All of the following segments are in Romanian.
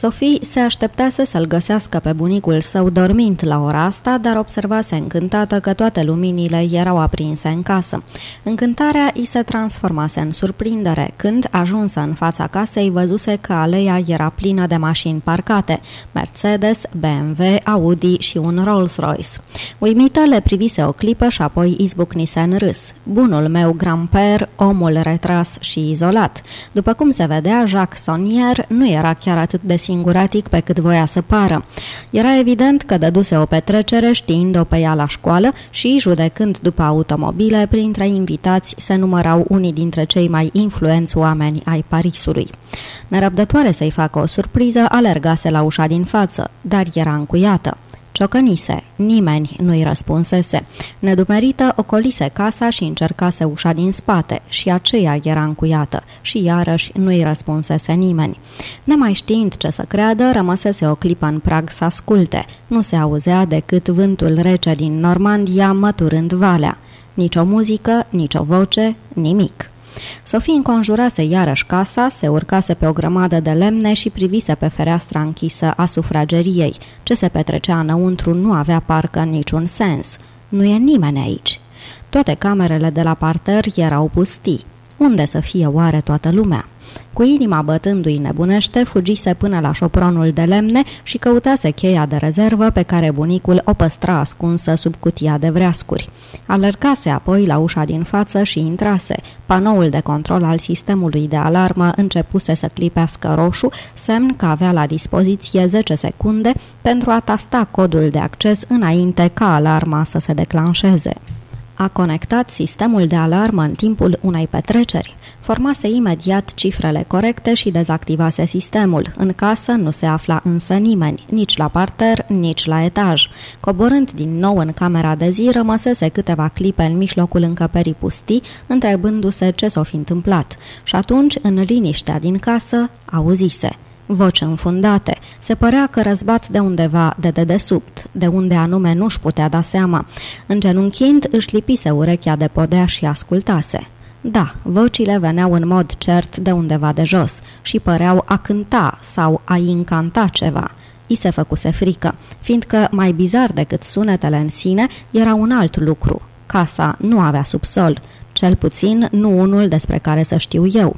Sophie se așteptase să-l găsească pe bunicul său dormind la ora asta, dar observase încântată că toate luminile erau aprinse în casă. Încântarea îi se transformase în surprindere când, ajunsă în fața casei, văzuse că aleia era plină de mașini parcate, Mercedes, BMW, Audi și un Rolls-Royce. Uimită le privise o clipă și apoi izbucnise în râs. Bunul meu gramper, omul retras și izolat. După cum se vedea, Jacques Sonnier nu era chiar atât de singuratic pe cât voia să pară. Era evident că dăduse o petrecere știind-o pe ea la școală și, judecând după automobile, printre invitați se numărau unii dintre cei mai influenți oameni ai Parisului. Nerăbdătoare să-i facă o surpriză, alergase la ușa din față, dar era încuiată. Ciocănise, nimeni nu-i răspunsese. Nedumerită ocolise casa și încercase ușa din spate și aceea era încuiată și iarăși nu-i răspunsese nimeni. Nemai știind ce să creadă, rămăsese o clipă în prag să asculte. Nu se auzea decât vântul rece din Normandia măturând valea. Nici o muzică, nici o voce, nimic. Sofie înconjurase iarăși casa, se urcase pe o grămadă de lemne și privise pe fereastra închisă a sufrageriei. Ce se petrecea înăuntru nu avea parcă niciun sens. Nu e nimeni aici. Toate camerele de la parter erau pustii. Unde să fie oare toată lumea? Cu inima bătându-i nebunește, fugise până la șopronul de lemne și căutase cheia de rezervă pe care bunicul o păstra ascunsă sub cutia de vreascuri. Alergase apoi la ușa din față și intrase. Panoul de control al sistemului de alarmă începuse să clipească roșu, semn că avea la dispoziție 10 secunde pentru a tasta codul de acces înainte ca alarma să se declanșeze. A conectat sistemul de alarmă în timpul unei petreceri formase imediat cifrele corecte și dezactivase sistemul. În casă nu se afla însă nimeni, nici la parter, nici la etaj. Coborând din nou în camera de zi, rămăsese câteva clipe în mijlocul încăperii pustii, întrebându-se ce s-o fi întâmplat. Și atunci, în liniștea din casă, auzise voci înfundate. Se părea că răzbat de undeva de dedesubt, de unde anume nu-și putea da seama. Îngenunchind, își lipise urechea de podea și ascultase. Da, vocile veneau în mod cert de undeva de jos și păreau a cânta sau a incanta ceva. I se făcuse frică, fiindcă mai bizar decât sunetele în sine era un alt lucru. Casa nu avea subsol cel puțin nu unul despre care să știu eu.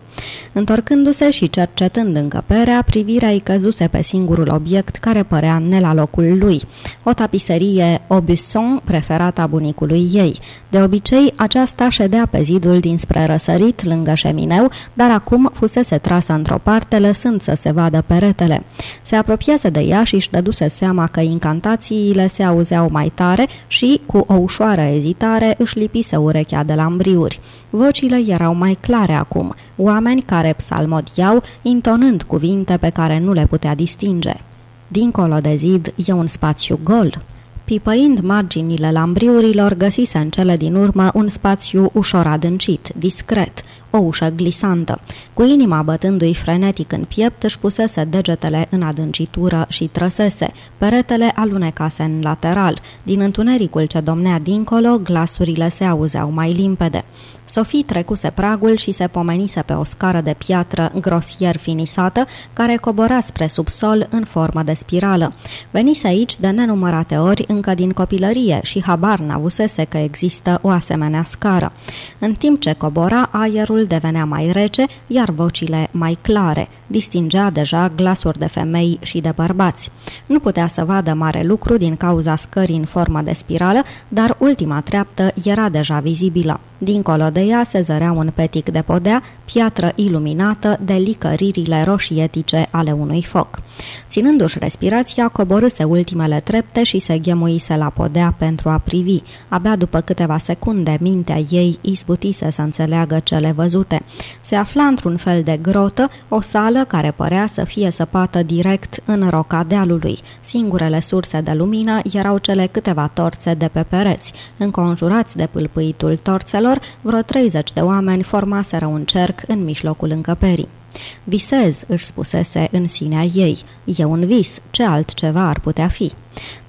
Întorcându-se și cercetând încăperea, privirea îi căzuse pe singurul obiect care părea ne la locul lui, o tapiserie Aubusson preferată a bunicului ei. De obicei, aceasta ședea pe zidul dinspre răsărit, lângă șemineu, dar acum fusese trasă într-o parte, lăsând să se vadă peretele. Se apropiase de ea și își dăduse seama că incantațiile se auzeau mai tare și, cu o ușoară ezitare, își lipise urechea de lambriuri gânduri. Vocile erau mai clare acum, oameni care psalmodiau, intonând cuvinte pe care nu le putea distinge. Dincolo de zid e un spațiu gol. Pipăind marginile lambriurilor, găsise în cele din urmă un spațiu ușor adâncit, discret, o ușă glisantă. Cu inima bătându-i frenetic în piept, își pusese degetele în adâncitură și trăsese. Peretele alunecase în lateral. Din întunericul ce domnea dincolo, glasurile se auzeau mai limpede. Sofie trecuse pragul și se pomenise pe o scară de piatră grosier finisată, care cobora spre subsol în formă de spirală. Venise aici de nenumărate ori încă din copilărie și habar n-avusese că există o asemenea scară. În timp ce cobora, aerul devenea mai rece, iar vocile mai clare. Distingea deja glasuri de femei și de bărbați. Nu putea să vadă mare lucru din cauza scării în formă de spirală, dar ultima treaptă era deja vizibilă. Dincolo de ea se zărea un petic de podea, piatră iluminată de licăririle roșietice ale unui foc. Ținându-și respirația, coborâse ultimele trepte și se ghemuise la podea pentru a privi. Abia după câteva secunde, mintea ei izbutise să înțeleagă cele văzute. Se afla într-un fel de grotă, o sală care părea să fie săpată direct în roca dealului. Singurele surse de lumină erau cele câteva torțe de pe pereți. Înconjurați de pâlpâitul torțelor, vreo 30 de oameni formaseră un cerc în mijlocul încăperii. Visez, își spusese în sinea ei. E un vis, ce altceva ar putea fi?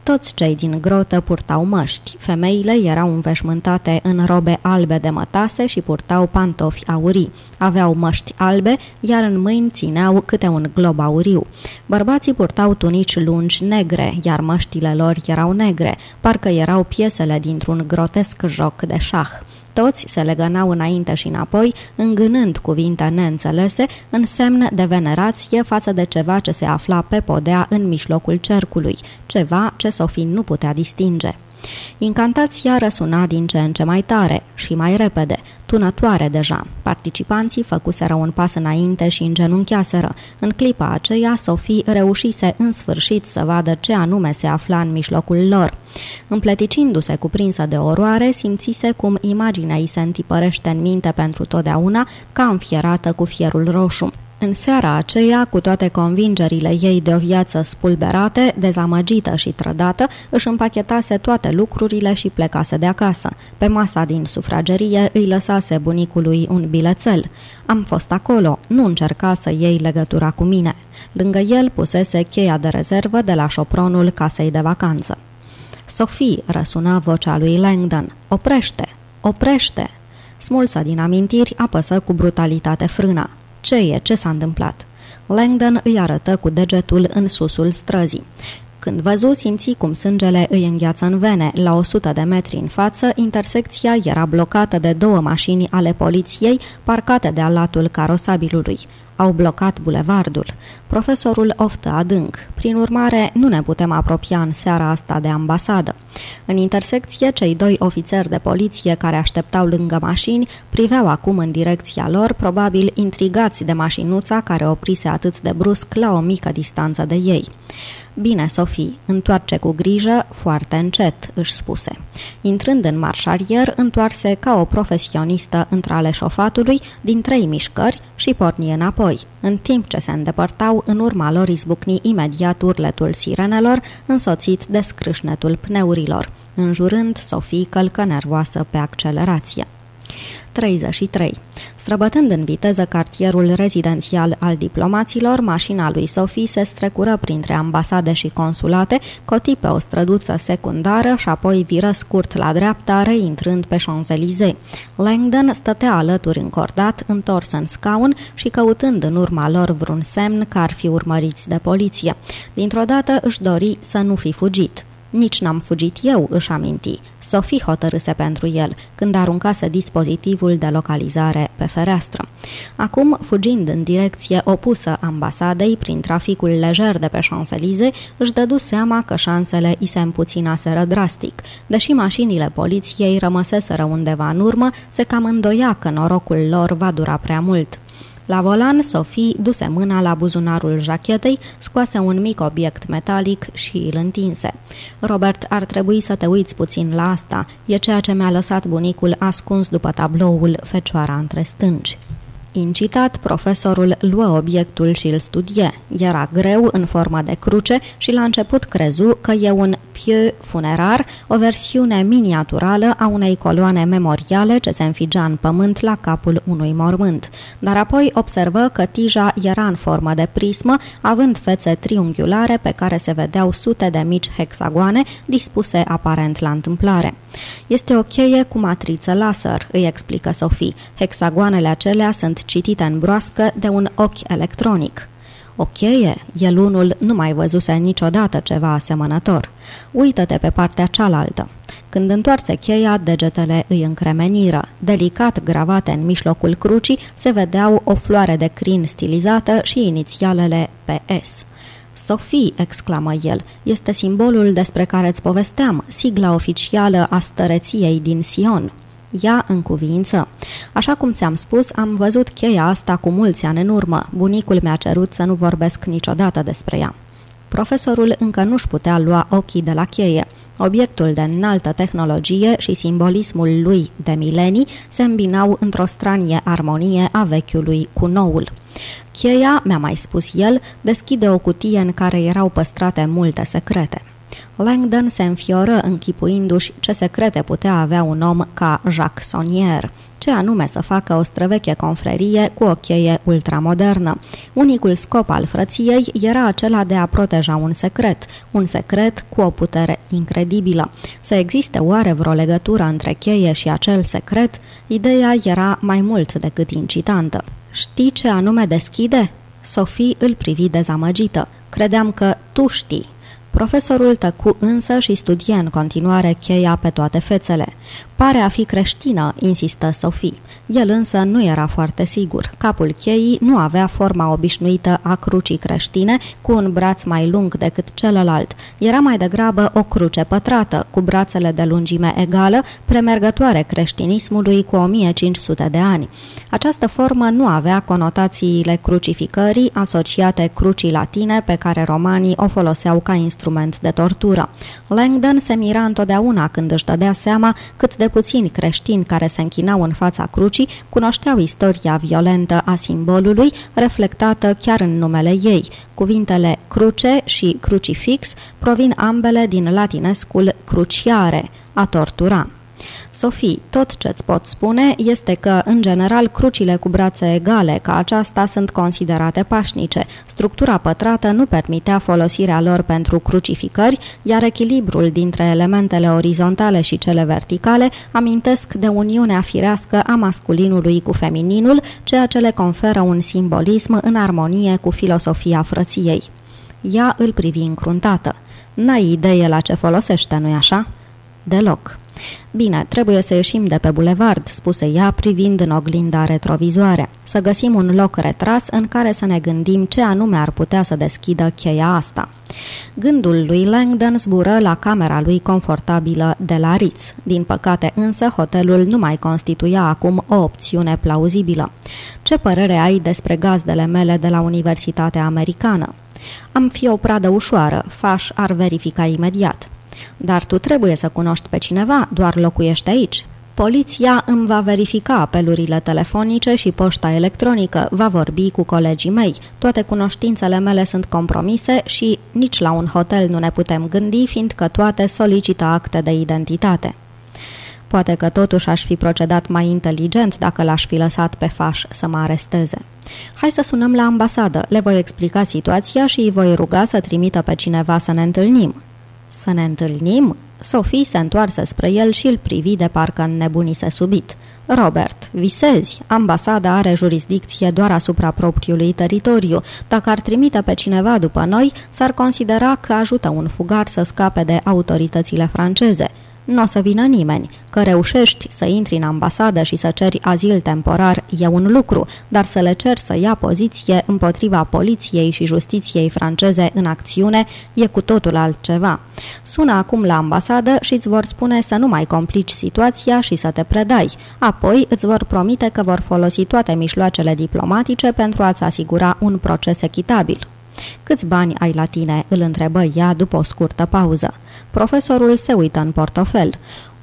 Toți cei din grotă purtau măști. Femeile erau înveșmântate în robe albe de mătase și purtau pantofi aurii. Aveau măști albe, iar în mâini țineau câte un glob auriu. Bărbații purtau tunici lungi negre, iar măștile lor erau negre, parcă erau piesele dintr-un grotesc joc de șah. Toți se legănau înainte și înapoi, îngânând cuvinte neînțelese, în semn de venerație față de ceva ce se afla pe podea în mijlocul cercului, ceva ce Sofie nu putea distinge. Incantația răsuna din ce în ce mai tare și mai repede, tunătoare deja. Participanții făcuseră un pas înainte și îngenunchiaseră. În clipa aceea, Sofie reușise în sfârșit să vadă ce anume se afla în mijlocul lor. Împleticindu-se cuprinsă de oroare, simțise cum imaginea îi se întipărește în minte pentru totdeauna, ca înfierată cu fierul roșu. În seara aceea, cu toate convingerile ei de o viață spulberate, dezamăgită și trădată, își împachetase toate lucrurile și plecase de acasă. Pe masa din sufragerie îi lăsase bunicului un bilețel. Am fost acolo, nu încerca să iei legătura cu mine. Lângă el pusese cheia de rezervă de la șopronul casei de vacanță. Sophie, răsuna vocea lui Langdon. Oprește! Oprește! Smulsă din amintiri, apăsă cu brutalitate frâna. Ce e? Ce s-a întâmplat?" Langdon îi arătă cu degetul în susul străzii. Când văzu, simți cum sângele îi îngheață în vene. La 100 de metri în față, intersecția era blocată de două mașini ale poliției parcate de alatul carosabilului. Au blocat bulevardul. Profesorul oftă adânc. Prin urmare, nu ne putem apropia în seara asta de ambasadă. În intersecție, cei doi ofițeri de poliție care așteptau lângă mașini priveau acum în direcția lor, probabil intrigați de mașinuța care oprise atât de brusc la o mică distanță de ei. Bine, Sofie, întoarce cu grijă, foarte încet, își spuse. Intrând în marșarier, întoarse ca o profesionistă între ale șofatului din trei mișcări și porni înapoi. În timp ce se îndepărtau, în urma lor izbucni imediat urletul sirenelor, însoțit de scrâșnetul pneurilor, înjurând Sofie călcă nervoasă pe accelerație. 33. Străbătând în viteză cartierul rezidențial al diplomaților, mașina lui Sophie se strecură printre ambasade și consulate, coti pe o străduță secundară și apoi viră scurt la dreapta, reintrând pe Champs-Élysées. Langdon stătea alături încordat, întors în scaun și căutând în urma lor vreun semn că ar fi urmăriți de poliție. Dintr-o dată își dori să nu fi fugit. Nici n-am fugit eu, își aminti. Sophie hotărâse pentru el, când aruncase dispozitivul de localizare pe fereastră. Acum, fugind în direcție opusă ambasadei prin traficul lejer de pe Champs-Élysées, își dădu seama că șansele îi se împuținaseră drastic. Deși mașinile poliției rămăseseră undeva în urmă, se cam îndoia că norocul lor va dura prea mult. La volan, Sophie duse mâna la buzunarul jachetei, scoase un mic obiect metalic și îl întinse. Robert, ar trebui să te uiți puțin la asta. E ceea ce mi-a lăsat bunicul ascuns după tabloul Fecioara între stânci. Incitat, profesorul luă obiectul și îl studie. Era greu, în formă de cruce și la început crezu că e un pieu funerar, o versiune miniaturală a unei coloane memoriale ce se înfigea în pământ la capul unui mormânt. Dar apoi observă că tija era în formă de prismă, având fețe triunghiulare pe care se vedeau sute de mici hexagoane dispuse aparent la întâmplare. Este o cheie cu matriță laser, îi explică Sophie. Hexagoanele acelea sunt citite în broască de un ochi electronic. O cheie? El unul nu mai văzuse niciodată ceva asemănător. Uită-te pe partea cealaltă. Când întoarse cheia, degetele îi încremeniră. Delicat gravate în mijlocul crucii, se vedeau o floare de crin stilizată și inițialele PS. Sofie, exclamă el, este simbolul despre care îți povesteam, sigla oficială a stăreției din Sion. Ea în cuvință. Așa cum ți-am spus, am văzut cheia asta cu mulți ani în urmă. Bunicul mi-a cerut să nu vorbesc niciodată despre ea. Profesorul încă nu-și putea lua ochii de la cheie. Obiectul de înaltă tehnologie și simbolismul lui de milenii se îmbinau într-o stranie armonie a vechiului cu noul. Cheia, mi-a mai spus el, deschide o cutie în care erau păstrate multe secrete. Langdon se înfioră închipuindu-și ce secrete putea avea un om ca Jacques Sonnier, ce anume să facă o străveche confrerie cu o cheie ultramodernă. Unicul scop al frăției era acela de a proteja un secret, un secret cu o putere incredibilă. Să existe oare vreo legătură între cheie și acel secret? Ideea era mai mult decât incitantă. Știi ce anume deschide?" Sophie îl privi dezamăgită. Credeam că tu știi." Profesorul tăcu însă și studie în continuare cheia pe toate fețele. Pare a fi creștină, insistă Sophie. El însă nu era foarte sigur. Capul cheii nu avea forma obișnuită a crucii creștine, cu un braț mai lung decât celălalt. Era mai degrabă o cruce pătrată, cu brațele de lungime egală, premergătoare creștinismului cu 1500 de ani. Această formă nu avea conotațiile crucificării asociate crucii latine pe care romanii o foloseau ca instrument de tortură. Langdon se mira întotdeauna când își dădea seama cât de puțini creștini care se închinau în fața crucii cunoșteau istoria violentă a simbolului, reflectată chiar în numele ei. Cuvintele cruce și crucifix provin ambele din latinescul cruciare, a tortura. Sofie, tot ce-ți pot spune este că, în general, crucile cu brațe egale ca aceasta sunt considerate pașnice. Structura pătrată nu permitea folosirea lor pentru crucificări, iar echilibrul dintre elementele orizontale și cele verticale amintesc de uniunea firească a masculinului cu femininul, ceea ce le conferă un simbolism în armonie cu filosofia frăției. Ea îl privi încruntată. N-ai idee la ce folosește, nu-i așa? Deloc. Bine, trebuie să ieșim de pe bulevard, spuse ea privind în oglinda retrovizoare. Să găsim un loc retras în care să ne gândim ce anume ar putea să deschidă cheia asta. Gândul lui Langdon zbură la camera lui confortabilă de la Ritz. Din păcate însă, hotelul nu mai constituia acum o opțiune plauzibilă. Ce părere ai despre gazdele mele de la Universitatea Americană? Am fi o pradă ușoară, Faș ar verifica imediat. Dar tu trebuie să cunoști pe cineva, doar locuiești aici. Poliția îmi va verifica apelurile telefonice și poșta electronică, va vorbi cu colegii mei. Toate cunoștințele mele sunt compromise și nici la un hotel nu ne putem gândi, fiindcă toate solicită acte de identitate. Poate că totuși aș fi procedat mai inteligent dacă l-aș fi lăsat pe faș să mă aresteze. Hai să sunăm la ambasadă, le voi explica situația și îi voi ruga să trimită pe cineva să ne întâlnim. Să ne întâlnim?" Sophie se întoarse spre el și îl privi de parcă înnebunise subit. Robert, visezi, ambasada are jurisdicție doar asupra propriului teritoriu. Dacă ar trimite pe cineva după noi, s-ar considera că ajută un fugar să scape de autoritățile franceze nu o să vină nimeni. Că reușești să intri în ambasadă și să ceri azil temporar e un lucru, dar să le cer să ia poziție împotriva poliției și justiției franceze în acțiune e cu totul altceva. Sună acum la ambasadă și îți vor spune să nu mai complici situația și să te predai. Apoi îți vor promite că vor folosi toate mișloacele diplomatice pentru a-ți asigura un proces echitabil. Câți bani ai la tine?" îl întrebă ea după o scurtă pauză. Profesorul se uită în portofel.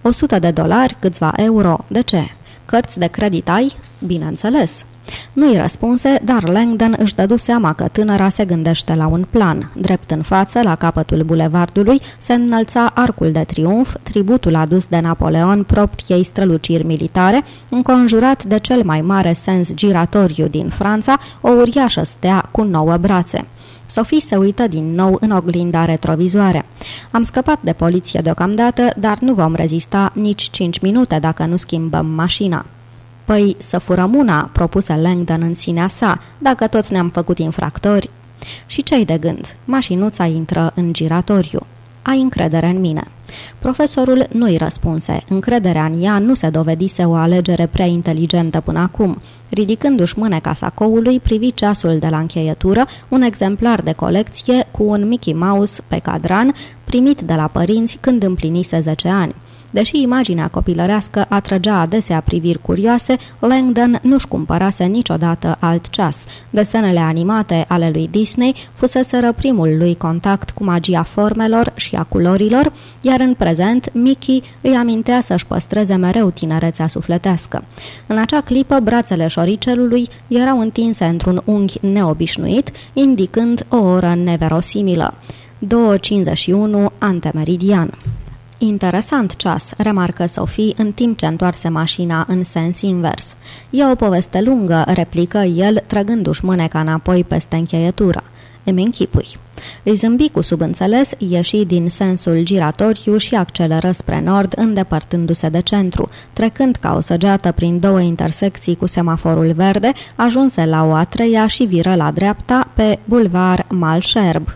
100 de dolari, câțiva euro, de ce? Cărți de credit ai? Bineînțeles. Nu-i răspunse, dar Langdon își dădu seama că tânăra se gândește la un plan. Drept în față, la capătul bulevardului, se înălța arcul de triumf, tributul adus de Napoleon propriei străluciri militare, înconjurat de cel mai mare sens giratoriu din Franța, o uriașă stea cu nouă brațe. Sophie se uită din nou în oglinda retrovizoare. Am scăpat de poliție deocamdată, dar nu vom rezista nici cinci minute dacă nu schimbăm mașina. Păi să furăm una, propuse Langdon în sinea sa, dacă tot ne-am făcut infractori. Și ce-i de gând? Mașinuța intră în giratoriu. Ai încredere în mine. Profesorul nu-i răspunse. Încrederea în ea nu se dovedise o alegere prea inteligentă până acum. Ridicându-și mâneca sacoului, privi ceasul de la încheietură, un exemplar de colecție cu un Mickey Mouse pe cadran, primit de la părinți când împlinise 10 ani. Deși imaginea copilărească atrăgea adesea priviri curioase, Langdon nu-și cumpărase niciodată alt ceas. Desenele animate ale lui Disney fuseseră primul lui contact cu magia formelor și a culorilor, iar în prezent Mickey îi amintea să-și păstreze mereu tinerețea sufletească. În acea clipă, brațele șoricelului erau întinse într-un unghi neobișnuit, indicând o oră neverosimilă. 2.51 antemeridian. Interesant ceas, remarcă Sofie în timp ce întoarse mașina în sens invers. E o poveste lungă, replică el, trăgându-și mâneca înapoi peste încheietură. Îmi închipui. Îi zâmbi cu subînțeles, ieși din sensul giratoriu și acceleră spre nord, îndepărtându-se de centru. Trecând ca o săgeată prin două intersecții cu semaforul verde, ajunse la o a treia și viră la dreapta pe bulvar Malșerb.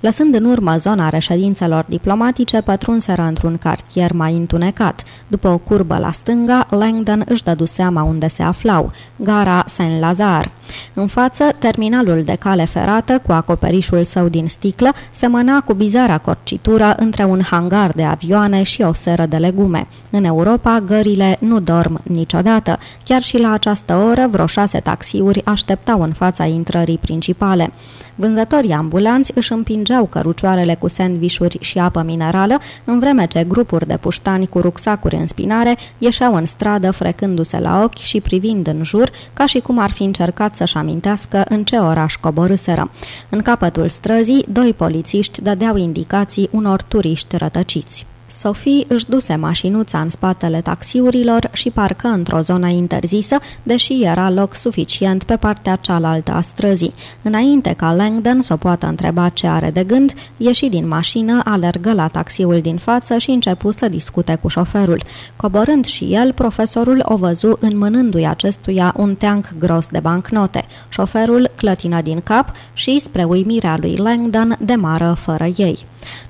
Lăsând în urmă zona reședințelor diplomatice, pătrunseră într-un cartier mai întunecat. După o curbă la stânga, Langdon își dădu seama unde se aflau, gara Saint-Lazare. În față, terminalul de cale ferată, cu acoperișul său din sticlă, semăna cu bizara corcitură între un hangar de avioane și o seră de legume. În Europa, gările nu dorm niciodată. Chiar și la această oră, vreo șase taxiuri așteptau în fața intrării principale. Vânzătorii ambulanți își împingeau cărucioarele cu sandvișuri și apă minerală, în vreme ce grupuri de puștani cu rucsacuri în spinare ieșeau în stradă frecându-se la ochi și privind în jur, ca și cum ar fi încercat să-și amintească în ce oraș coborâseră. În capătul străzii, doi polițiști dădeau indicații unor turiști rătăciți. Sophie își duse mașinuța în spatele taxiurilor și parcă într-o zonă interzisă, deși era loc suficient pe partea cealaltă a străzii. Înainte ca Langdon să o poată întreba ce are de gând, ieși din mașină, alergă la taxiul din față și începu să discute cu șoferul. Coborând și el, profesorul o văzu înmânându-i acestuia un teanc gros de bancnote. Șoferul clătină din cap și, spre uimirea lui Langdon, demară fără ei.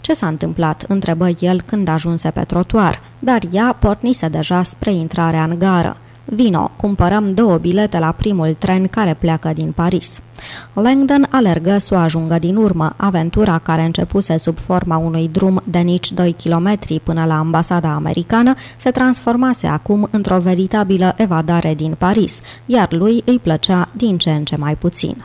Ce s-a întâmplat?" întrebă el când ajunse pe trotuar, dar ea pornise deja spre intrarea în gară. Vino, cumpărăm două bilete la primul tren care pleacă din Paris. Langdon alergă să o ajungă din urmă. Aventura care începuse sub forma unui drum de nici 2 km până la ambasada americană se transformase acum într-o veritabilă evadare din Paris, iar lui îi plăcea din ce în ce mai puțin.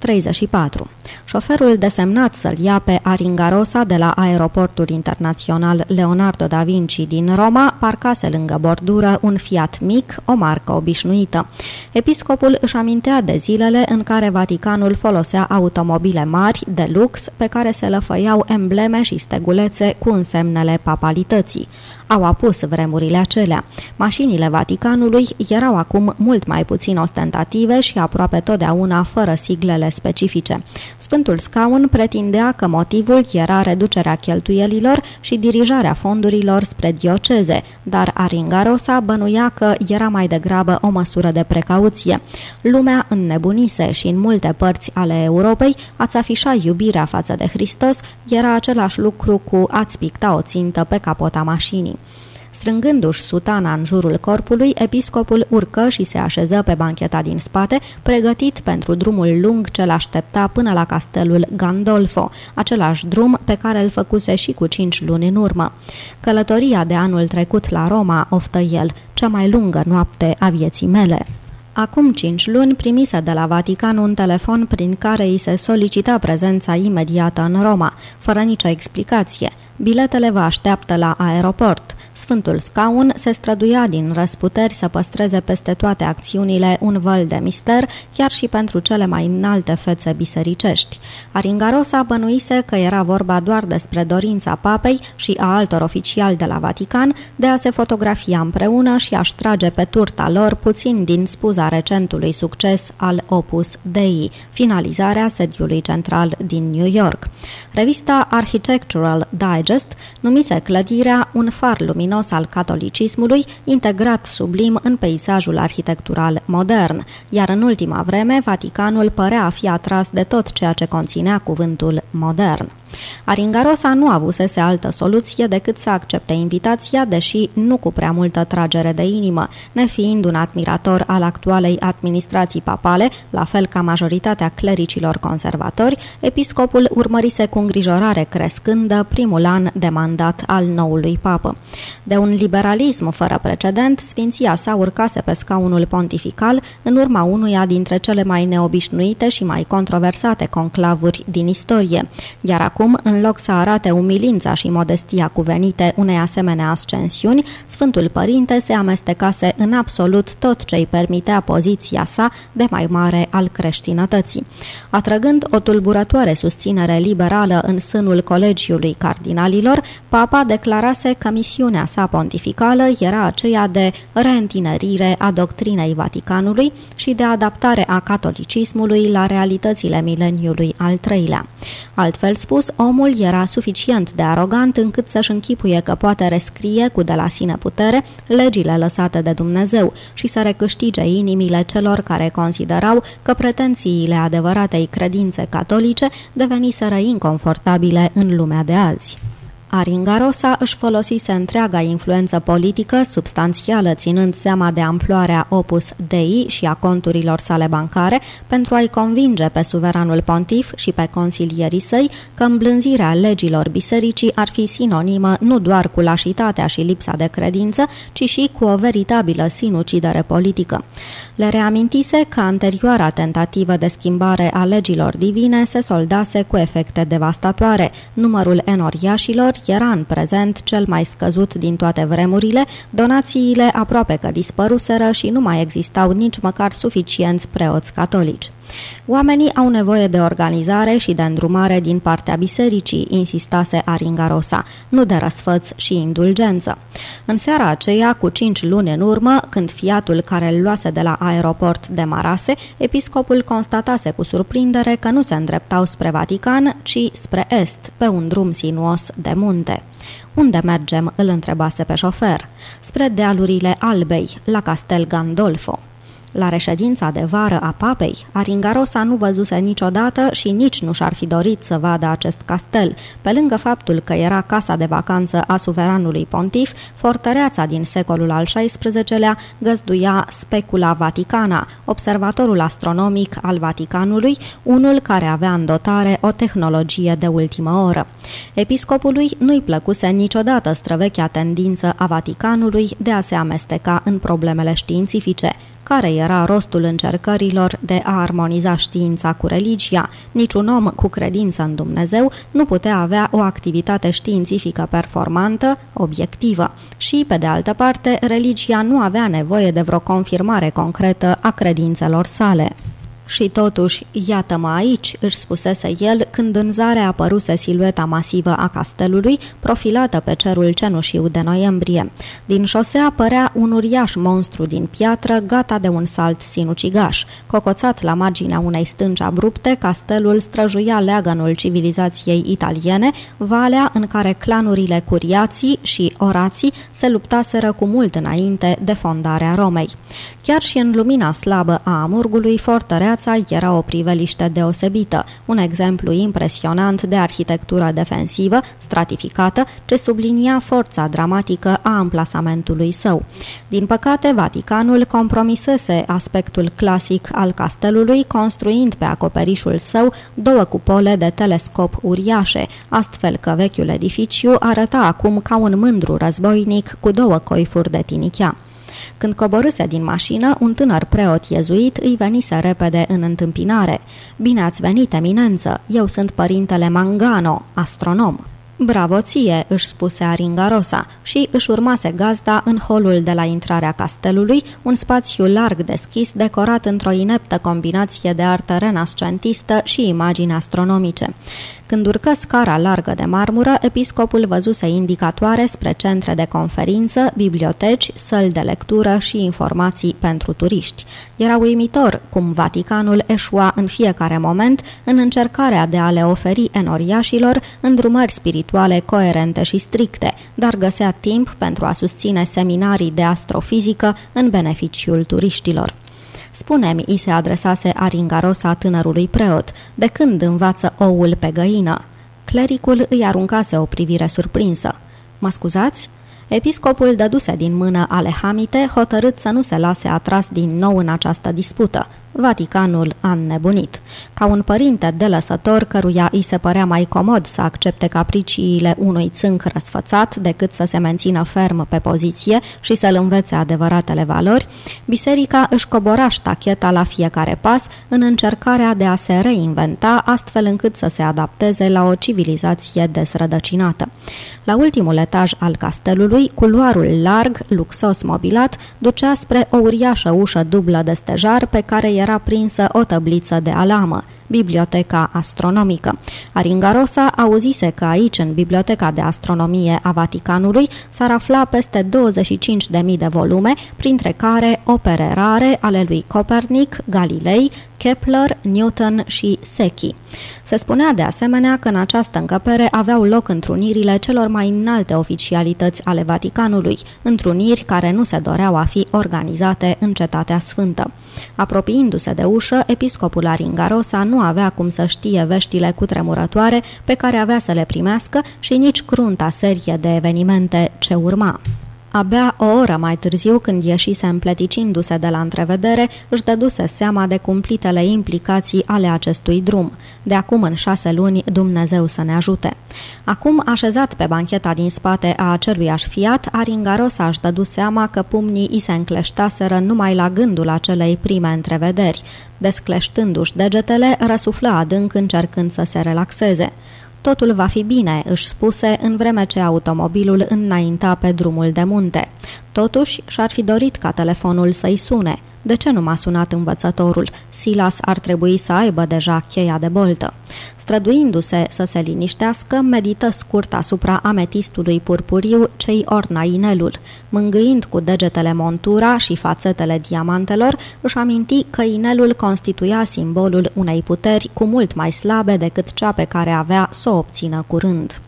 34. Șoferul desemnat să-l ia pe Aringarosa de la aeroportul internațional Leonardo da Vinci din Roma parcase lângă bordură un Fiat mic, o marcă obișnuită. Episcopul își amintea de zilele în care Vaticanul folosea automobile mari, de lux, pe care se lăfăiau embleme și stegulețe cu însemnele papalității au apus vremurile acelea. Mașinile Vaticanului erau acum mult mai puțin ostentative și aproape totdeauna fără siglele specifice. Sfântul Scaun pretindea că motivul era reducerea cheltuielilor și dirijarea fondurilor spre dioceze, dar Aringarosa bănuia că era mai degrabă o măsură de precauție. Lumea înnebunise și în multe părți ale Europei ați afișa iubirea față de Hristos era același lucru cu ați picta o țintă pe capota mașinii. Strângându-și sutana în jurul corpului, episcopul urcă și se așeză pe bancheta din spate, pregătit pentru drumul lung ce l-aștepta până la castelul Gandolfo, același drum pe care îl făcuse și cu cinci luni în urmă. Călătoria de anul trecut la Roma, oftă el, cea mai lungă noapte a vieții mele. Acum cinci luni primise de la Vatican un telefon prin care îi se solicita prezența imediată în Roma, fără nicio explicație. Biletele vă așteaptă la aeroport. Sfântul Scaun se străduia din răsputeri să păstreze peste toate acțiunile un văl de mister, chiar și pentru cele mai înalte fețe bisericești. Aringarosa bănuise că era vorba doar despre dorința papei și a altor oficiali de la Vatican de a se fotografia împreună și a-și trage pe turta lor puțin din spuza recentului succes al Opus Dei, finalizarea sediului central din New York. Revista Architectural Digest numise clădirea un far luminos luminos al catolicismului, integrat sublim în peisajul arhitectural modern, iar în ultima vreme Vaticanul părea a fi atras de tot ceea ce conținea cuvântul modern. Aringarosa nu avusese altă soluție decât să accepte invitația, deși nu cu prea multă tragere de inimă, nefiind un admirator al actualei administrații papale, la fel ca majoritatea clericilor conservatori, episcopul urmărise cu îngrijorare crescândă primul an de mandat al noului papă. De un liberalism fără precedent, sfinția sa urcase pe scaunul pontifical în urma unuia dintre cele mai neobișnuite și mai controversate conclavuri din istorie, iar acum acum, în loc să arate umilința și modestia cuvenite unei asemenea ascensiuni, Sfântul Părinte se amestecase în absolut tot ce îi permitea poziția sa de mai mare al creștinătății. Atrăgând o tulburătoare susținere liberală în sânul colegiului cardinalilor, papa declarase că misiunea sa pontificală era aceea de reîntinerire a doctrinei Vaticanului și de adaptare a catolicismului la realitățile mileniului al treilea. Altfel spus, omul era suficient de arogant încât să-și închipuie că poate rescrie cu de la sine putere legile lăsate de Dumnezeu și să recâștige inimile celor care considerau că pretențiile adevăratei credințe catolice deveniseră inconfortabile în lumea de azi. Aringarosa își folosise întreaga influență politică, substanțială ținând seama de amploarea opus Dei și a conturilor sale bancare, pentru a-i convinge pe suveranul pontif și pe consilierii săi că îmblânzirea legilor bisericii ar fi sinonimă nu doar cu lașitatea și lipsa de credință, ci și cu o veritabilă sinucidere politică. Le reamintise că anterioara tentativă de schimbare a legilor divine se soldase cu efecte devastatoare. Numărul enoriașilor era în prezent cel mai scăzut din toate vremurile, donațiile aproape că dispăruseră și nu mai existau nici măcar suficienți preoți catolici. Oamenii au nevoie de organizare și de îndrumare din partea bisericii, insistase Aringarosa, nu de răsfăț și indulgență. În seara aceea, cu cinci luni în urmă, când fiatul care îl luase de la aeroport demarase, episcopul constatase cu surprindere că nu se îndreptau spre Vatican, ci spre est, pe un drum sinuos de munte. Unde mergem?" îl întrebase pe șofer. Spre dealurile Albei, la Castel Gandolfo. La reședința de vară a papei, Aringarosa nu văzuse niciodată și nici nu și-ar fi dorit să vadă acest castel. Pe lângă faptul că era casa de vacanță a suveranului pontif, fortăreața din secolul al XVI-lea găzduia Specula Vaticana, observatorul astronomic al Vaticanului, unul care avea în dotare o tehnologie de ultimă oră. Episcopului nu-i plăcuse niciodată străvechea tendință a Vaticanului de a se amesteca în problemele științifice care era rostul încercărilor de a armoniza știința cu religia. Niciun om cu credință în Dumnezeu nu putea avea o activitate științifică performantă, obiectivă. Și, pe de altă parte, religia nu avea nevoie de vreo confirmare concretă a credințelor sale. Și totuși, iată-mă aici, își spusese el când în zare apăruse silueta masivă a castelului, profilată pe cerul cenușiu de noiembrie. Din șosea părea un uriaș monstru din piatră, gata de un salt sinucigaș. Cocoțat la marginea unei stânci abrupte, castelul străjuia leagănul civilizației italiene, valea în care clanurile curiații și orații se luptaseră cu mult înainte de fondarea Romei. Chiar și în lumina slabă a amurgului, fortărea Piața era o priveliște deosebită, un exemplu impresionant de arhitectură defensivă, stratificată, ce sublinia forța dramatică a amplasamentului său. Din păcate, Vaticanul compromisese aspectul clasic al castelului, construind pe acoperișul său două cupole de telescop uriașe, astfel că vechiul edificiu arăta acum ca un mândru războinic cu două coifuri de tinichea. Când coborâse din mașină, un tânăr preot iezuit îi venise repede în întâmpinare. Bine ați venit, eminență! Eu sunt părintele Mangano, astronom." Bravo ție, își spuse Aringarosa și își urmase gazda în holul de la intrarea castelului, un spațiu larg deschis decorat într-o ineptă combinație de artă renascentistă și imagini astronomice. Când urcă scara largă de marmură, episcopul văzuse indicatoare spre centre de conferință, biblioteci, săli de lectură și informații pentru turiști. Era uimitor cum Vaticanul eșua în fiecare moment în încercarea de a le oferi enoriașilor îndrumări spirituale coerente și stricte, dar găsea timp pentru a susține seminarii de astrofizică în beneficiul turiștilor. Spune-mi, i se adresase Aringarosa tânărului preot, de când învață oul pe găină? Clericul îi aruncase o privire surprinsă. Mă scuzați?" Episcopul dăduse din mână ale Hamite, hotărât să nu se lase atras din nou în această dispută. Vaticanul a înnebunit. Ca un părinte delăsător căruia îi se părea mai comod să accepte capriciile unui țânc răsfățat decât să se mențină ferm pe poziție și să-l învețe adevăratele valori, biserica își cobora ștacheta la fiecare pas în încercarea de a se reinventa astfel încât să se adapteze la o civilizație desrădăcinată. La ultimul etaj al castelului, culoarul larg, luxos mobilat, ducea spre o uriașă ușă dublă de stejar pe care era prinsă o tăbliță de alamă, Biblioteca Astronomică. Aringarosa auzise că aici, în Biblioteca de Astronomie a Vaticanului, s-ar afla peste 25.000 de volume, printre care opere rare ale lui Copernic, Galilei, Kepler, Newton și Secchi. Se spunea de asemenea că în această încăpere aveau loc întrunirile celor mai înalte oficialități ale Vaticanului, întruniri care nu se doreau a fi organizate în Cetatea Sfântă. Apropiindu-se de ușă, episcopul Aringarosa nu avea cum să știe veștile cutremurătoare pe care avea să le primească și nici crunta serie de evenimente ce urma. Abia o oră mai târziu, când ieșise împleticindu-se de la întrevedere, își dăduse seama de cumplitele implicații ale acestui drum. De acum în șase luni, Dumnezeu să ne ajute. Acum, așezat pe bancheta din spate a acelui fiat, Aringarosa își dădu seama că pumnii i se încleștaseră numai la gândul acelei prime întrevederi. Descleștându-și degetele, răsuflă adânc încercând să se relaxeze. Totul va fi bine, își spuse, în vreme ce automobilul înainta pe drumul de munte. Totuși, și-ar fi dorit ca telefonul să-i sune – de ce nu m-a sunat învățătorul? Silas ar trebui să aibă deja cheia de boltă. Străduindu-se să se liniștească, medită scurt asupra ametistului purpuriu ce-i orna inelul. Mângâind cu degetele montura și fațetele diamantelor, își aminti că inelul constituia simbolul unei puteri cu mult mai slabe decât cea pe care avea să o obțină curând.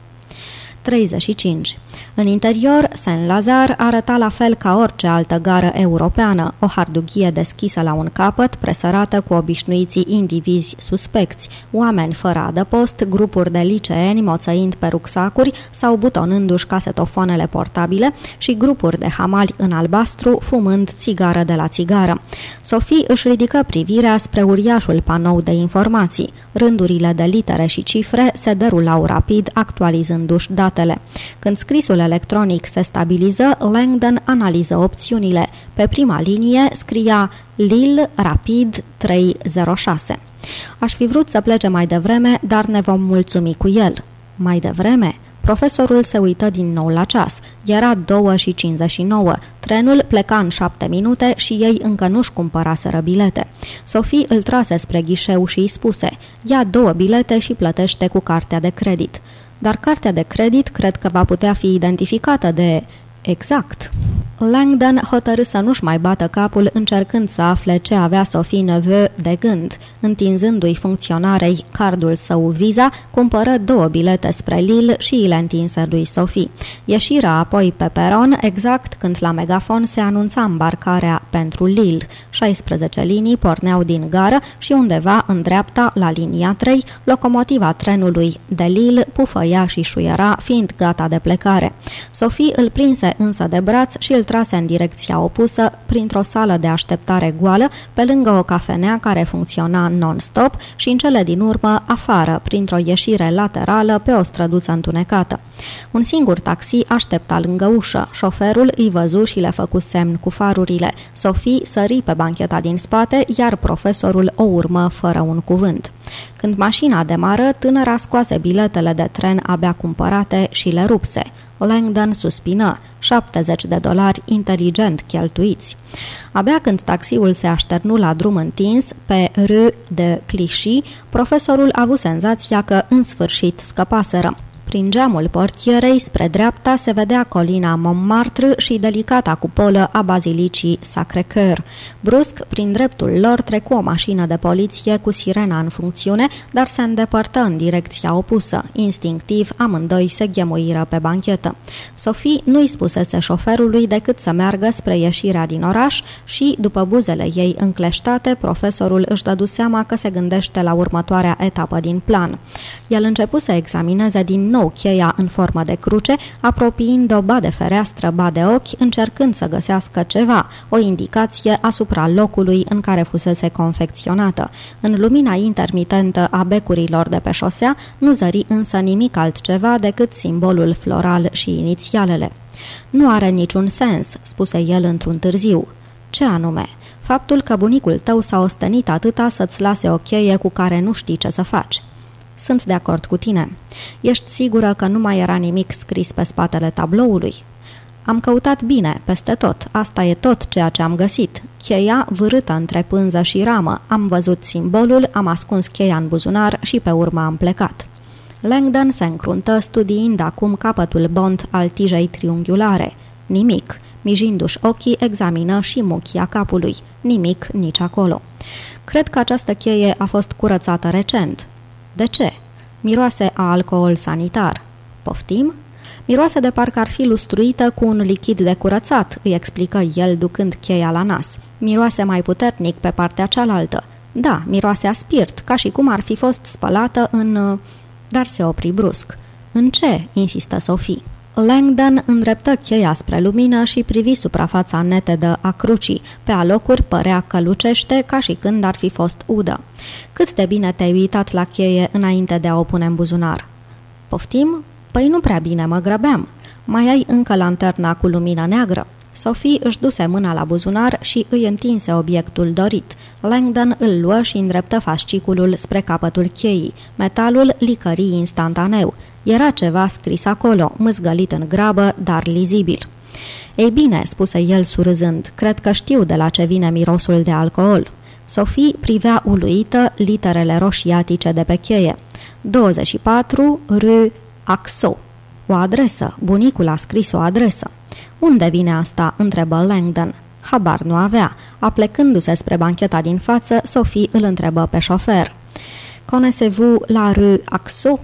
35. În interior, Saint-Lazare arăta la fel ca orice altă gară europeană, o hardughie deschisă la un capăt, presărată cu obișnuiții indivizi suspecți, oameni fără adăpost, grupuri de liceeni moțăind pe rucsacuri sau butonându-și casetofoanele portabile și grupuri de hamali în albastru, fumând țigară de la țigară. Sofie își ridică privirea spre uriașul panou de informații. Rândurile de litere și cifre se derulau rapid, actualizându-și datele. Când scrisul electronic se stabiliză, Langdon analiză opțiunile. Pe prima linie scria Lil Rapid 306. Aș fi vrut să plece mai devreme, dar ne vom mulțumi cu el. Mai devreme? Profesorul se uită din nou la ceas. Era 2 și 59. Trenul pleca în șapte minute și ei încă nu-și cumpăraseră bilete. Sofie îl trase spre ghișeu și îi spuse, ia două bilete și plătește cu cartea de credit dar cartea de credit cred că va putea fi identificată de... Exact. Langdon hotărâ să nu-și mai bată capul încercând să afle ce avea Sophie Neveu de gând. Întinzându-i funcționarei cardul său Visa, cumpără două bilete spre Lille și îi le întinse lui Sophie. Ieșirea apoi pe peron exact când la megafon se anunța îmbarcarea pentru Lille. 16 linii porneau din gară și undeva în dreapta, la linia 3, locomotiva trenului de Lille pufăia și șuiera, fiind gata de plecare. Sophie îl prinse însă de braț și îl trase în direcția opusă, printr-o sală de așteptare goală, pe lângă o cafenea care funcționa non-stop și în cele din urmă afară, printr-o ieșire laterală pe o străduță întunecată. Un singur taxi aștepta lângă ușă. Șoferul îi văzu și le făcu semn cu farurile. Sofie sări pe bancheta din spate, iar profesorul o urmă fără un cuvânt. Când mașina demară, tânăra scoase biletele de tren abia cumpărate și le rupse. Langdon suspină. 70 de dolari inteligent cheltuiți. Abia când taxiul se așternu la drum întins pe Rue de Clichy, profesorul a avut senzația că în sfârșit scăpaseră. Prin geamul portierei, spre dreapta, se vedea colina Montmartre și delicata cupolă a bazilicii Sacré-Cœur. Brusc, prin dreptul lor, trecu o mașină de poliție cu sirena în funcțiune, dar se îndepărtă în direcția opusă. Instinctiv, amândoi se ghemuiră pe banchetă. Sophie nu-i spusese șoferului decât să meargă spre ieșirea din oraș și, după buzele ei încleștate, profesorul își dădu seama că se gândește la următoarea etapă din plan. El începu să examineze din nou cheia în formă de cruce, apropiind-o ba de fereastră, ba de ochi, încercând să găsească ceva, o indicație asupra locului în care fusese confecționată. În lumina intermitentă a becurilor de pe șosea, nu zări însă nimic altceva decât simbolul floral și inițialele. Nu are niciun sens, spuse el într-un târziu. Ce anume? Faptul că bunicul tău s-a ostenit atâta să-ți lase o cheie cu care nu știi ce să faci. Sunt de acord cu tine. Ești sigură că nu mai era nimic scris pe spatele tabloului? Am căutat bine, peste tot. Asta e tot ceea ce am găsit. Cheia vârâtă între pânză și ramă. Am văzut simbolul, am ascuns cheia în buzunar și pe urmă am plecat. Langdon se încruntă, studiind acum capătul bond al tijei triunghiulare. Nimic. Mijindu-și ochii, examină și muchia capului. Nimic nici acolo. Cred că această cheie a fost curățată recent. De ce? Miroase a alcool sanitar. Poftim? Miroase de parcă ar fi lustruită cu un lichid de curățat, îi explică el ducând cheia la nas. Miroase mai puternic pe partea cealaltă. Da, miroase a spirit, ca și cum ar fi fost spălată în... Dar se opri brusc. În ce? insistă Sophie. Langdon îndreptă cheia spre lumină și privi suprafața netedă a crucii. Pe alocuri părea că lucește ca și când ar fi fost udă. Cât de bine te-ai uitat la cheie înainte de a o pune în buzunar? Poftim? Păi nu prea bine, mă grăbeam. Mai ai încă lanterna cu lumină neagră? Sophie își duse mâna la buzunar și îi întinse obiectul dorit. Langdon îl luă și îndreptă fasciculul spre capătul cheii. Metalul licări instantaneu. Era ceva scris acolo, mâzgălit în grabă, dar lizibil. Ei bine, spuse el surâzând, cred că știu de la ce vine mirosul de alcool. Sophie privea uluită literele roșiatice de pe cheie. 24 Rue Axo. O adresă. Bunicul a scris o adresă. Unde vine asta?" întrebă Langdon. Habar nu avea. Aplecându-se spre bancheta din față, Sophie îl întrebă pe șofer. Connaissez-vous la rue Axo?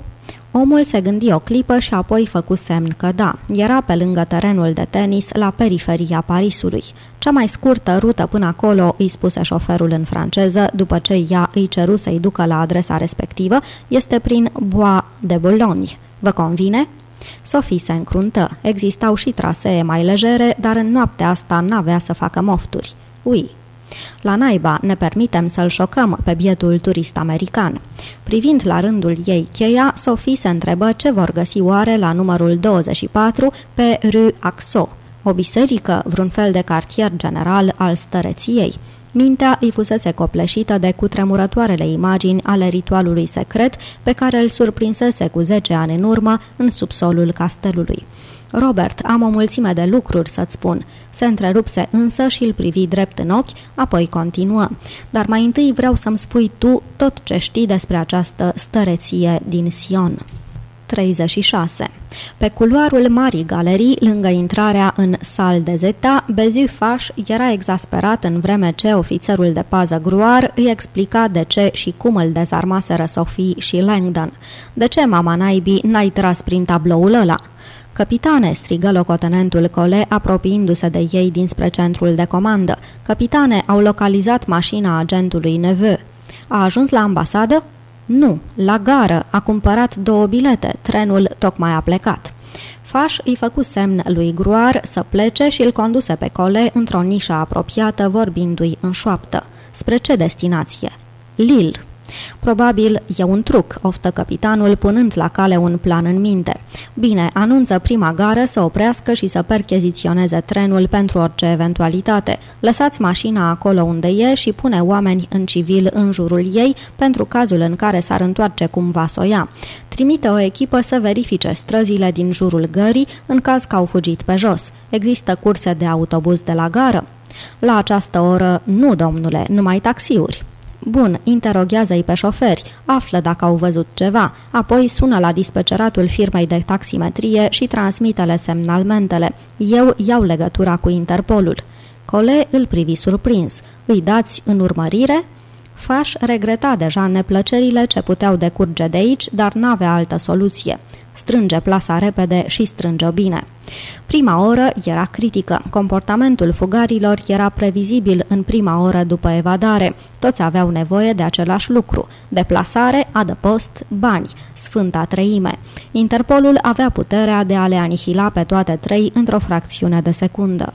Omul se gândi o clipă și apoi făcu semn că da. Era pe lângă terenul de tenis, la periferia Parisului. Cea mai scurtă rută până acolo, îi spuse șoferul în franceză, după ce ea îi ceru să-i ducă la adresa respectivă, este prin Bois de Boulogne. Vă convine? Sophie se încruntă. Existau și trasee mai legere, dar în noaptea asta n-avea să facă mofturi. Ui, la naiba ne permitem să-l șocăm pe bietul turist american. Privind la rândul ei cheia, Sophie se întrebă ce vor găsi oare la numărul 24 pe Rue Axo. O biserică, vreun fel de cartier general al stăreției. Mintea îi fusese copleșită de cutremurătoarele imagini ale ritualului secret pe care îl surprinsese cu 10 ani în urmă în subsolul castelului. Robert, am o mulțime de lucruri să-ți spun. Se întrerupse însă și îl privi drept în ochi, apoi continuă. Dar mai întâi vreau să-mi spui tu tot ce știi despre această stăreție din Sion. 36. Pe culoarul Marii Galerii, lângă intrarea în sal de Zeta, Bezu Faș era exasperat în vreme ce ofițerul de pază gruar îi explica de ce și cum îl dezarmaseră Sophie și Langdon. De ce, mama naibii, n-ai tras prin tabloul ăla? Capitane!" strigă locotenentul Cole, apropiindu-se de ei dinspre centrul de comandă. Capitane, au localizat mașina agentului Neveu. A ajuns la ambasadă? Nu, la gară. A cumpărat două bilete. Trenul tocmai a plecat. Faș îi făcu semn lui Gruar să plece și îl conduse pe Cole într-o nișă apropiată, vorbindu-i în șoaptă. Spre ce destinație? Lille. Probabil e un truc, oftă capitanul punând la cale un plan în minte. Bine, anunță prima gară să oprească și să percheziționeze trenul pentru orice eventualitate. Lăsați mașina acolo unde e și pune oameni în civil în jurul ei pentru cazul în care s-ar întoarce cumva să o ia. Trimite o echipă să verifice străzile din jurul gării în caz că au fugit pe jos. Există curse de autobuz de la gară? La această oră, nu, domnule, numai taxiuri. Bun, interoghează-i pe șoferi, află dacă au văzut ceva, apoi sună la dispeceratul firmei de taximetrie și transmite-le semnalmentele. Eu iau legătura cu Interpolul. Cole îl privi surprins. Îi dați în urmărire? Faș regreta deja neplăcerile ce puteau decurge de aici, dar n-avea altă soluție. Strânge plasa repede și strânge-o bine. Prima oră era critică. Comportamentul fugarilor era previzibil în prima oră după evadare. Toți aveau nevoie de același lucru. Deplasare, adăpost, bani, sfânta treime. Interpolul avea puterea de a le anihila pe toate trei într-o fracțiune de secundă.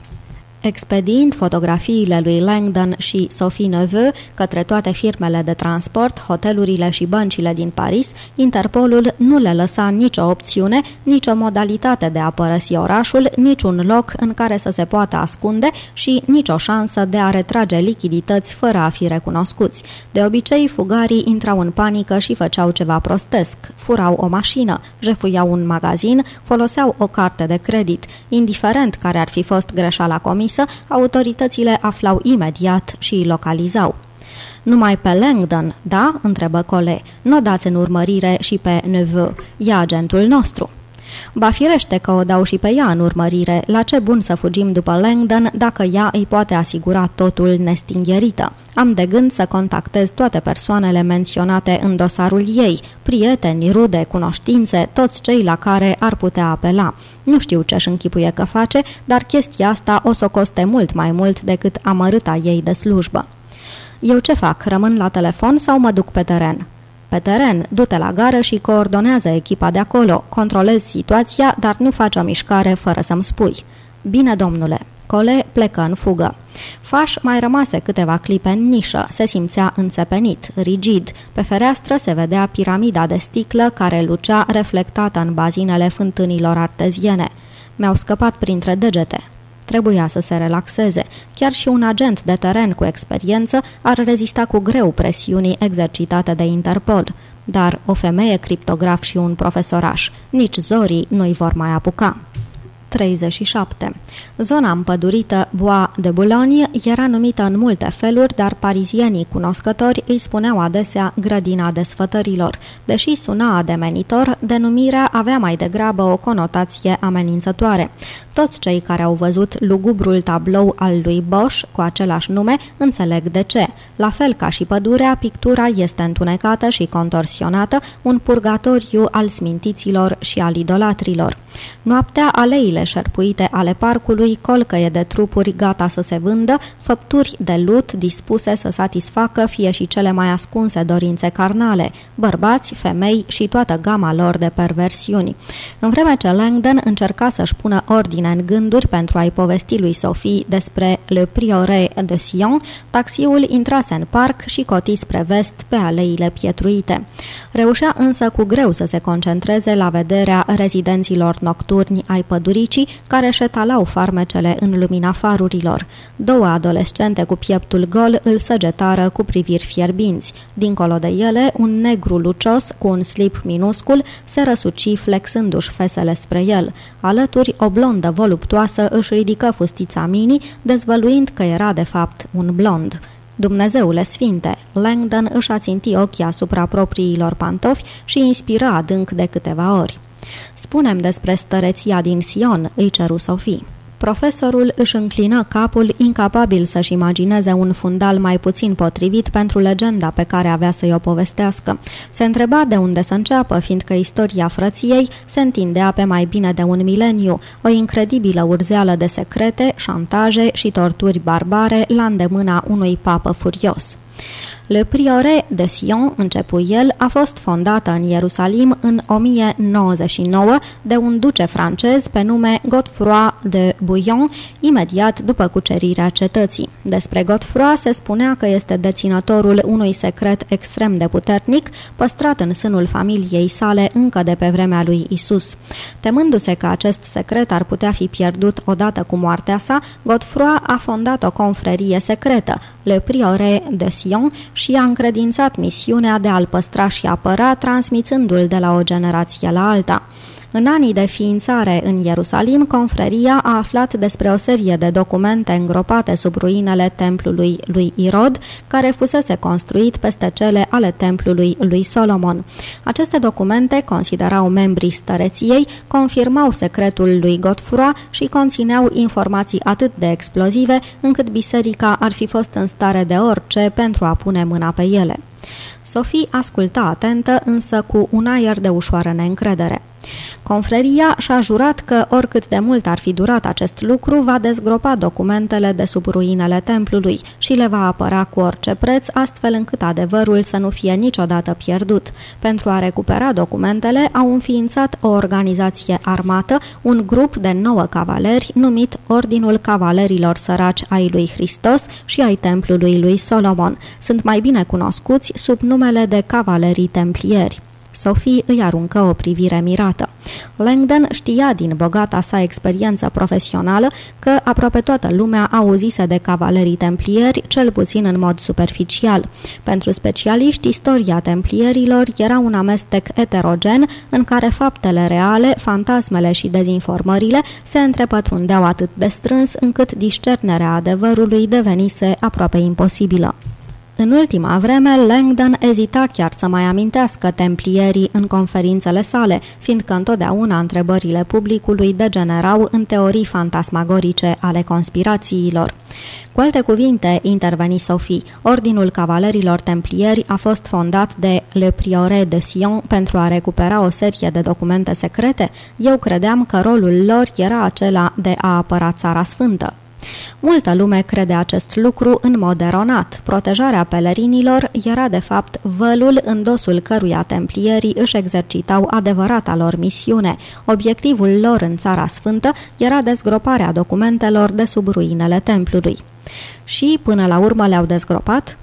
Expediind fotografiile lui Langdon și Sophie Neveu către toate firmele de transport, hotelurile și băncile din Paris, Interpolul nu le lăsa nicio opțiune, nicio modalitate de a părăsi orașul, niciun loc în care să se poată ascunde și nicio șansă de a retrage lichidități fără a fi recunoscuți. De obicei, fugarii intrau în panică și făceau ceva prostesc, furau o mașină, jefuiau un magazin, foloseau o carte de credit. Indiferent care ar fi fost greșeala comisă, însă autoritățile aflau imediat și îi localizau. Numai pe Langdon, da?" întrebă Cole. Nu dați în urmărire și pe Neveu. E agentul nostru." Ba firește că o dau și pe ea în urmărire. La ce bun să fugim după Langdon dacă ea îi poate asigura totul nestingherită. Am de gând să contactez toate persoanele menționate în dosarul ei, prieteni, rude, cunoștințe, toți cei la care ar putea apela. Nu știu ce-și închipuie că face, dar chestia asta o să o coste mult mai mult decât amărâta ei de slujbă. Eu ce fac? Rămân la telefon sau mă duc pe teren? Pe teren, du-te la gară și coordonează echipa de acolo. Controlezi situația, dar nu faci o mișcare fără să-mi spui. Bine, domnule. Cole plecă în fugă. Faș mai rămase câteva clipe în nișă, se simțea înțepenit, rigid. Pe fereastră se vedea piramida de sticlă care lucea reflectată în bazinele fântânilor arteziene. Mi-au scăpat printre degete. Trebuia să se relaxeze. Chiar și un agent de teren cu experiență ar rezista cu greu presiunii exercitate de Interpol. Dar o femeie criptograf și un profesoraș, nici zorii nu-i vor mai apuca. 37. Zona împădurită Bois de Boulogne era numită în multe feluri, dar parizienii cunoscători îi spuneau adesea grădina desfătărilor. Deși suna ademenitor, denumirea avea mai degrabă o conotație amenințătoare. Toți cei care au văzut lugubrul tablou al lui Bosch cu același nume înțeleg de ce. La fel ca și pădurea, pictura este întunecată și contorsionată, un purgatoriu al smintiților și al idolatrilor. Noaptea, aleile șerpuite ale parcului colcăie de trupuri gata să se vândă, făpturi de lut dispuse să satisfacă fie și cele mai ascunse dorințe carnale, bărbați, femei și toată gama lor de perversiuni. În vreme ce Langdon încerca să-și pună ordine în gânduri pentru a-i povesti lui Sophie despre Le Priore de Sion, taxiul intrase în parc și coti spre vest pe aleile pietruite. Reușea însă cu greu să se concentreze la vederea rezidenților nocturni ai păduricii care șetalau farmecele în lumina farurilor. Două adolescente cu pieptul gol îl săgetară cu priviri fierbinți. Dincolo de ele, un negru lucios cu un slip minuscul se răsuci flexându-și fesele spre el. Alături, o blondă voluptoasă își ridică fustița mini, dezvăluind că era de fapt un blond. Dumnezeule sfinte, Langdon își a țintit ochii asupra propriilor pantofi și inspira adânc de câteva ori. Spunem despre stăreția din Sion, îi ceru Sofie. Profesorul își înclină capul, incapabil să-și imagineze un fundal mai puțin potrivit pentru legenda pe care avea să-i o povestească. Se întreba de unde să înceapă, fiindcă istoria frăției se întindea pe mai bine de un mileniu, o incredibilă urzeală de secrete, șantaje și torturi barbare la îndemâna unui papă furios. Le Priore de Sion, începu el, a fost fondată în Ierusalim în 1099 de un duce francez pe nume Godefroy de Bouillon, imediat după cucerirea cetății. Despre Godefroy se spunea că este deținătorul unui secret extrem de puternic, păstrat în sânul familiei sale încă de pe vremea lui Isus. Temându-se că acest secret ar putea fi pierdut odată cu moartea sa, Godefroy a fondat o confrerie secretă, Le Priore de Sion, și i-a încredințat misiunea de a-l păstra și apăra, transmițându-l de la o generație la alta. În anii de ființare în Ierusalim, confreria a aflat despre o serie de documente îngropate sub ruinele templului lui Irod, care fusese construit peste cele ale templului lui Solomon. Aceste documente considerau membrii stăreției, confirmau secretul lui Godfroy și conțineau informații atât de explozive încât biserica ar fi fost în stare de orice pentru a pune mâna pe ele. Sophie asculta atentă, însă cu un aer de ușoară neîncredere. Confreria și-a jurat că, oricât de mult ar fi durat acest lucru, va dezgropa documentele de sub ruinele templului și le va apăra cu orice preț, astfel încât adevărul să nu fie niciodată pierdut. Pentru a recupera documentele, au înființat o organizație armată, un grup de nouă cavaleri numit Ordinul Cavalerilor Săraci ai lui Hristos și ai templului lui Solomon. Sunt mai bine cunoscuți sub numele de Cavalerii Templieri. Sophie îi aruncă o privire mirată. Langdon știa din bogata sa experiență profesională că aproape toată lumea auzise de cavalerii templieri, cel puțin în mod superficial. Pentru specialiști, istoria templierilor era un amestec eterogen în care faptele reale, fantasmele și dezinformările se întrepătrundeau atât de strâns încât discernerea adevărului devenise aproape imposibilă. În ultima vreme, Langdon ezita chiar să mai amintească templierii în conferințele sale, fiindcă întotdeauna întrebările publicului degenerau în teorii fantasmagorice ale conspirațiilor. Cu alte cuvinte, interveni Sophie, Ordinul Cavalerilor Templieri a fost fondat de Le Priore de Sion pentru a recupera o serie de documente secrete? Eu credeam că rolul lor era acela de a apăra țara sfântă. Multă lume crede acest lucru în mod eronat. Protejarea pelerinilor era de fapt vălul în dosul căruia templierii își exercitau adevărata lor misiune. Obiectivul lor în Țara Sfântă era dezgroparea documentelor de sub ruinele templului. Și, până la urmă, le-au dezgropat?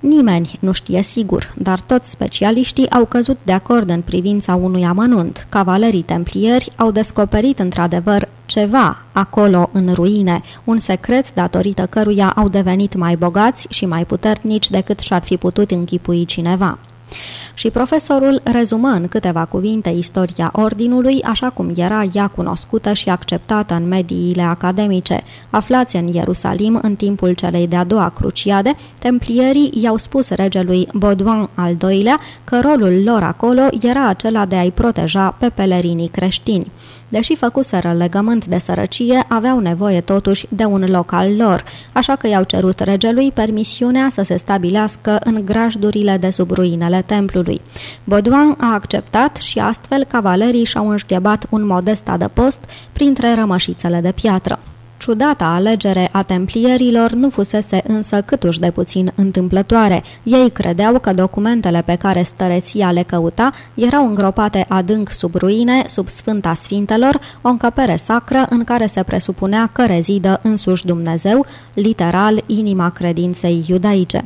Nimeni nu știe sigur, dar toți specialiștii au căzut de acord în privința unui amănunt. Cavalerii templieri au descoperit într-adevăr ceva acolo în ruine, un secret datorită căruia au devenit mai bogați și mai puternici decât și-ar fi putut închipui cineva și profesorul rezumă în câteva cuvinte istoria ordinului așa cum era ea cunoscută și acceptată în mediile academice. Aflați în Ierusalim în timpul celei de-a doua cruciade, templierii i-au spus regelui Baudouin al doilea că rolul lor acolo era acela de a-i proteja pe pelerinii creștini. Deși făcuseră legământ de sărăcie, aveau nevoie totuși de un loc al lor, așa că i-au cerut regelui permisiunea să se stabilească în grajdurile de sub ruinele templului. Baudouin a acceptat și astfel cavalerii și-au înșghebat un modest adăpost printre rămășițele de piatră. Ciudata alegere a templierilor nu fusese însă câtuși de puțin întâmplătoare. Ei credeau că documentele pe care stăreția le căuta erau îngropate adânc sub ruine, sub Sfânta Sfintelor, o încăpere sacră în care se presupunea că rezidă însuși Dumnezeu, literal inima credinței iudaice.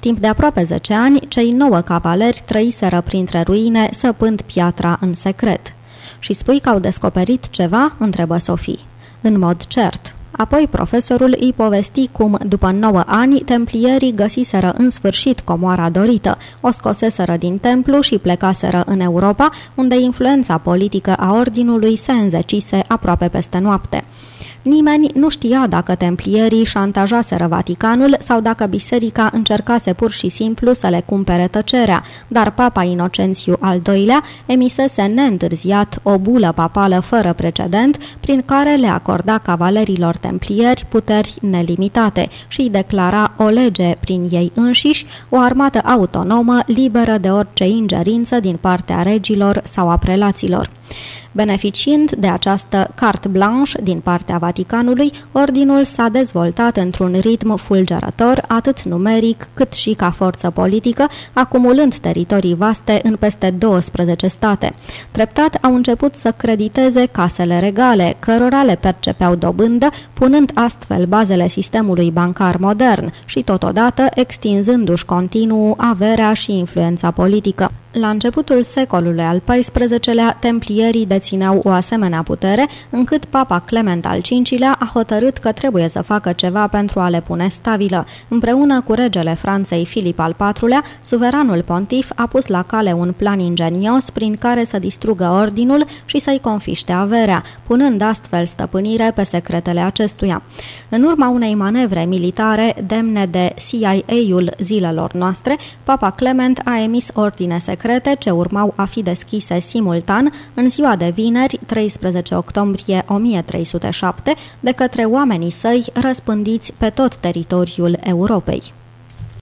Timp de aproape 10 ani, cei nouă cavaleri trăiseră printre ruine, săpând piatra în secret. Și spui că au descoperit ceva?" întrebă Sofie. În mod cert, Apoi profesorul îi povesti cum, după 9 ani, templierii găsiseră în sfârșit comoara dorită, o scoseseră din templu și plecaseră în Europa, unde influența politică a ordinului se înzecise aproape peste noapte. Nimeni nu știa dacă templierii șantajaseră Vaticanul sau dacă biserica încercase pur și simplu să le cumpere tăcerea, dar Papa Inocențiu al II-lea emisese neîntârziat o bulă papală fără precedent prin care le acorda cavalerilor templieri puteri nelimitate și îi declara o lege prin ei înșiși, o armată autonomă liberă de orice ingerință din partea regilor sau a prelaților. Beneficiind de această carte blanche din partea Vaticanului, ordinul s-a dezvoltat într-un ritm fulgerător, atât numeric cât și ca forță politică, acumulând teritorii vaste în peste 12 state. Treptat au început să crediteze casele regale, cărora le percepeau dobândă, punând astfel bazele sistemului bancar modern și totodată extinzându-și continuu averea și influența politică. La începutul secolului al XIV-lea, templierii dețineau o asemenea putere, încât papa Clement al V-lea a hotărât că trebuie să facă ceva pentru a le pune stabilă. Împreună cu regele Franței Filip al IV-lea, suveranul pontif a pus la cale un plan ingenios prin care să distrugă ordinul și să-i confiște averea, punând astfel stăpânire pe secretele acestuia. În urma unei manevre militare demne de CIA-ul zilelor noastre, papa Clement a emis ordine secrete ce urmau a fi deschise simultan în ziua de vineri, 13 octombrie 1307, de către oamenii săi răspândiți pe tot teritoriul Europei.